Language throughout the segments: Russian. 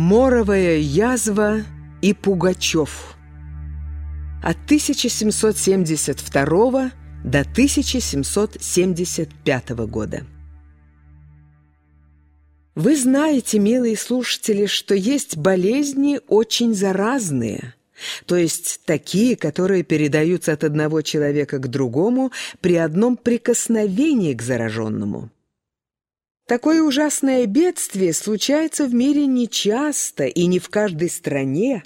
Моровая язва и Пугачев. От 1772 до 1775 года. Вы знаете, милые слушатели, что есть болезни очень заразные, то есть такие, которые передаются от одного человека к другому при одном прикосновении к зараженному. Такое ужасное бедствие случается в мире нечасто и не в каждой стране.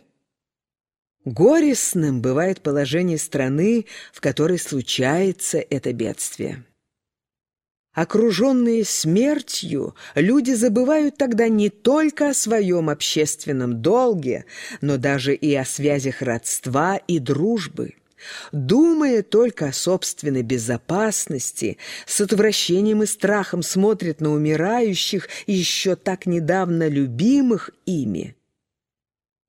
Горестным бывает положение страны, в которой случается это бедствие. Окруженные смертью, люди забывают тогда не только о своем общественном долге, но даже и о связях родства и дружбы. Думая только о собственной безопасности, с отвращением и страхом смотрит на умирающих еще так недавно любимых ими.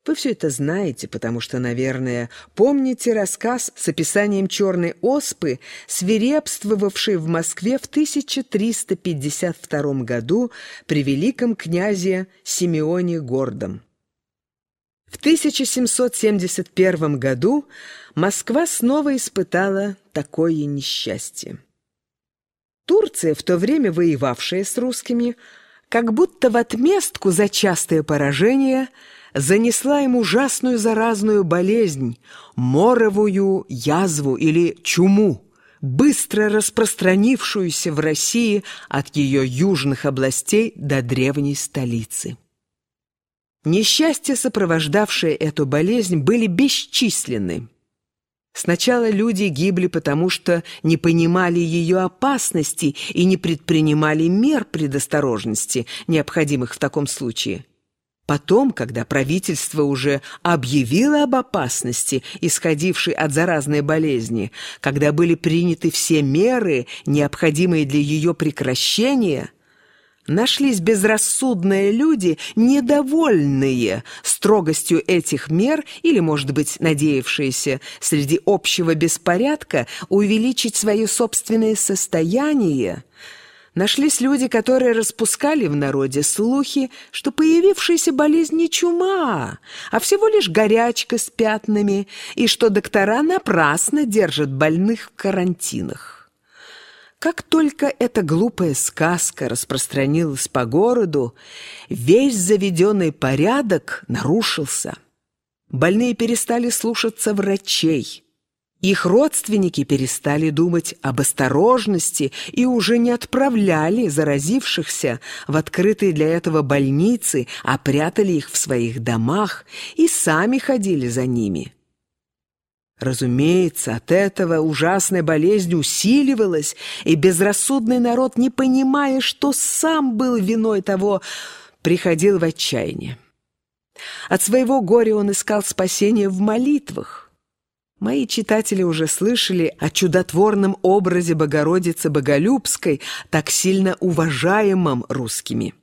Вы все это знаете, потому что, наверное, помните рассказ с описанием черной оспы, свирепствовавшей в Москве в 1352 году при великом князе Симеоне Гордом. В 1771 году Москва снова испытала такое несчастье. Турция, в то время воевавшая с русскими, как будто в отместку за частое поражение, занесла им ужасную заразную болезнь, моровую язву или чуму, быстро распространившуюся в России от ее южных областей до древней столицы. Несчастья, сопровождавшие эту болезнь, были бесчисленны. Сначала люди гибли потому, что не понимали ее опасности и не предпринимали мер предосторожности, необходимых в таком случае. Потом, когда правительство уже объявило об опасности, исходившей от заразной болезни, когда были приняты все меры, необходимые для ее прекращения – Нашлись безрассудные люди, недовольные строгостью этих мер или, может быть, надеявшиеся среди общего беспорядка увеличить свое собственное состояние. Нашлись люди, которые распускали в народе слухи, что появившаяся болезнь не чума, а всего лишь горячка с пятнами, и что доктора напрасно держат больных в карантинах. Как только эта глупая сказка распространилась по городу, весь заведенный порядок нарушился. Больные перестали слушаться врачей. Их родственники перестали думать об осторожности и уже не отправляли заразившихся в открытые для этого больницы, а прятали их в своих домах и сами ходили за ними. Разумеется, от этого ужасная болезнь усиливалась, и безрассудный народ, не понимая, что сам был виной того, приходил в отчаяние. От своего горя он искал спасения в молитвах. Мои читатели уже слышали о чудотворном образе Богородицы Боголюбской, так сильно уважаемом русскими.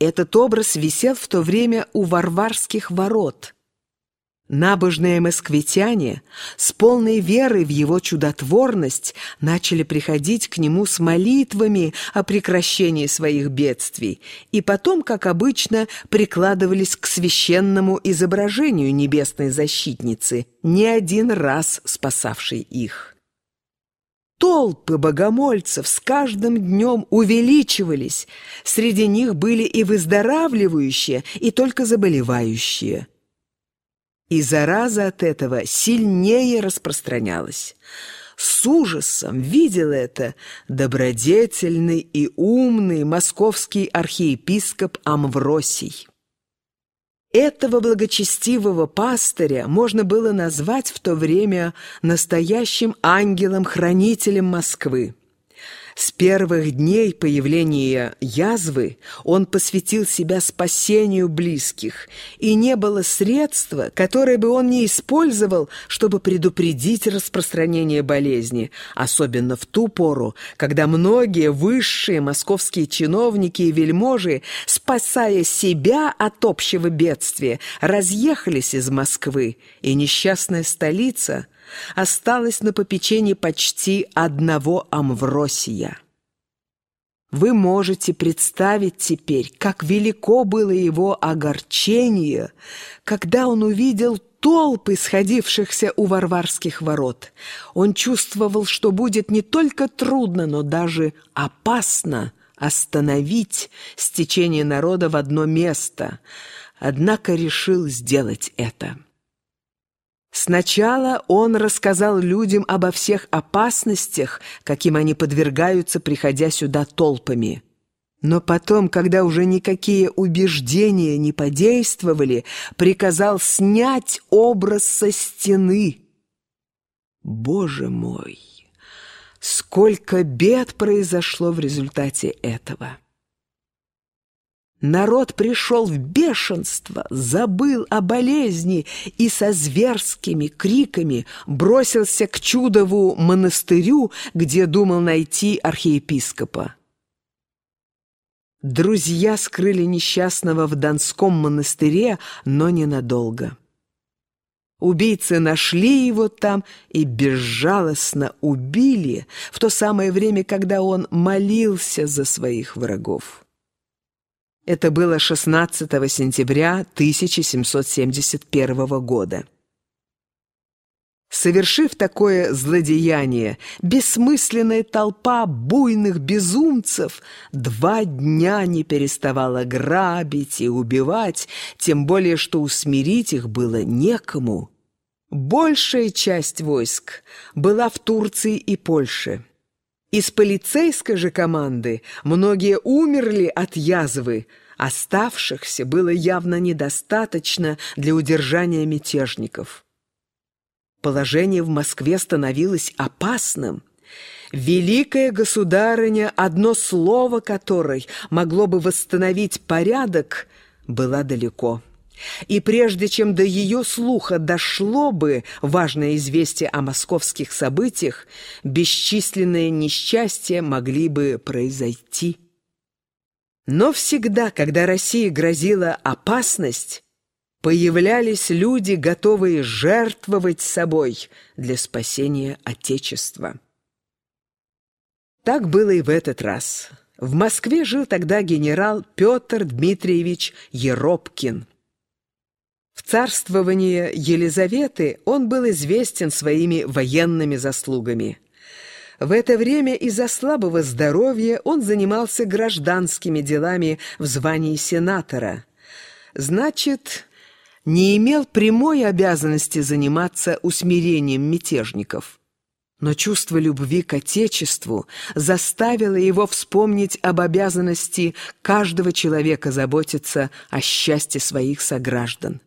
Этот образ висел в то время у Варварских ворот – Набожные москвитяне с полной верой в его чудотворность начали приходить к нему с молитвами о прекращении своих бедствий и потом, как обычно, прикладывались к священному изображению небесной защитницы, не один раз спасавшей их. Толпы богомольцев с каждым днем увеличивались, среди них были и выздоравливающие, и только заболевающие – и зараза от этого сильнее распространялась. С ужасом видел это добродетельный и умный московский архиепископ Амвросий. Этого благочестивого пастыря можно было назвать в то время настоящим ангелом-хранителем Москвы. С первых дней появления язвы он посвятил себя спасению близких, и не было средства, которое бы он не использовал, чтобы предупредить распространение болезни, особенно в ту пору, когда многие высшие московские чиновники и вельможи, спасая себя от общего бедствия, разъехались из Москвы, и несчастная столица – осталось на попечении почти одного Амвросия. Вы можете представить теперь, как велико было его огорчение, когда он увидел толпы, сходившихся у варварских ворот. Он чувствовал, что будет не только трудно, но даже опасно остановить стечение народа в одно место, однако решил сделать это. Сначала он рассказал людям обо всех опасностях, каким они подвергаются, приходя сюда толпами. Но потом, когда уже никакие убеждения не подействовали, приказал снять образ со стены. Боже мой! Сколько бед произошло в результате этого! Народ пришел в бешенство, забыл о болезни и со зверскими криками бросился к чудову монастырю, где думал найти архиепископа. Друзья скрыли несчастного в Донском монастыре, но ненадолго. Убийцы нашли его там и безжалостно убили в то самое время, когда он молился за своих врагов. Это было 16 сентября 1771 года. Совершив такое злодеяние, бессмысленная толпа буйных безумцев два дня не переставала грабить и убивать, тем более что усмирить их было некому. Большая часть войск была в Турции и Польше. Из полицейской же команды многие умерли от язвы, оставшихся было явно недостаточно для удержания мятежников. Положение в Москве становилось опасным. Великая государыня, одно слово которой могло бы восстановить порядок, была далеко. И прежде чем до ее слуха дошло бы важное известие о московских событиях, бесчисленные несчастья могли бы произойти. Но всегда, когда России грозила опасность, появлялись люди, готовые жертвовать собой для спасения Отечества. Так было и в этот раз. В Москве жил тогда генерал Петр Дмитриевич Еропкин. В царствовании Елизаветы он был известен своими военными заслугами. В это время из-за слабого здоровья он занимался гражданскими делами в звании сенатора. Значит, не имел прямой обязанности заниматься усмирением мятежников. Но чувство любви к Отечеству заставило его вспомнить об обязанности каждого человека заботиться о счастье своих сограждан.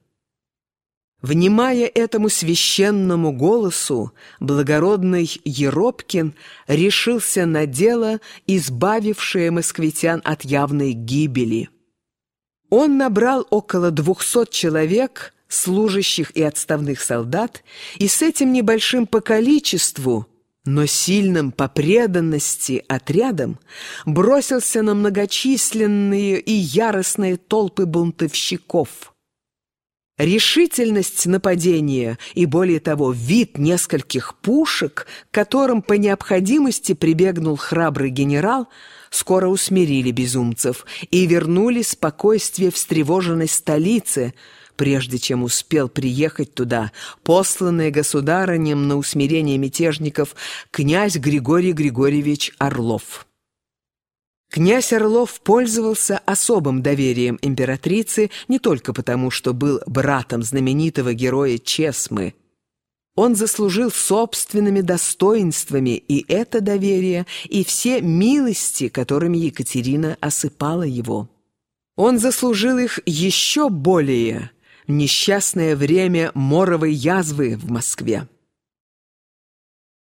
Внимая этому священному голосу, благородный Еропкин решился на дело, избавившее москвитян от явной гибели. Он набрал около двухсот человек, служащих и отставных солдат, и с этим небольшим по количеству, но сильным по преданности отрядом бросился на многочисленные и яростные толпы бунтовщиков – Решительность нападения и, более того, вид нескольких пушек, к которым по необходимости прибегнул храбрый генерал, скоро усмирили безумцев и вернули спокойствие встревоженной столице, прежде чем успел приехать туда, посланный государынем на усмирение мятежников князь Григорий Григорьевич Орлов. Князь Орлов пользовался особым доверием императрицы не только потому, что был братом знаменитого героя Чесмы. Он заслужил собственными достоинствами и это доверие, и все милости, которыми Екатерина осыпала его. Он заслужил их еще более в несчастное время моровой язвы в Москве.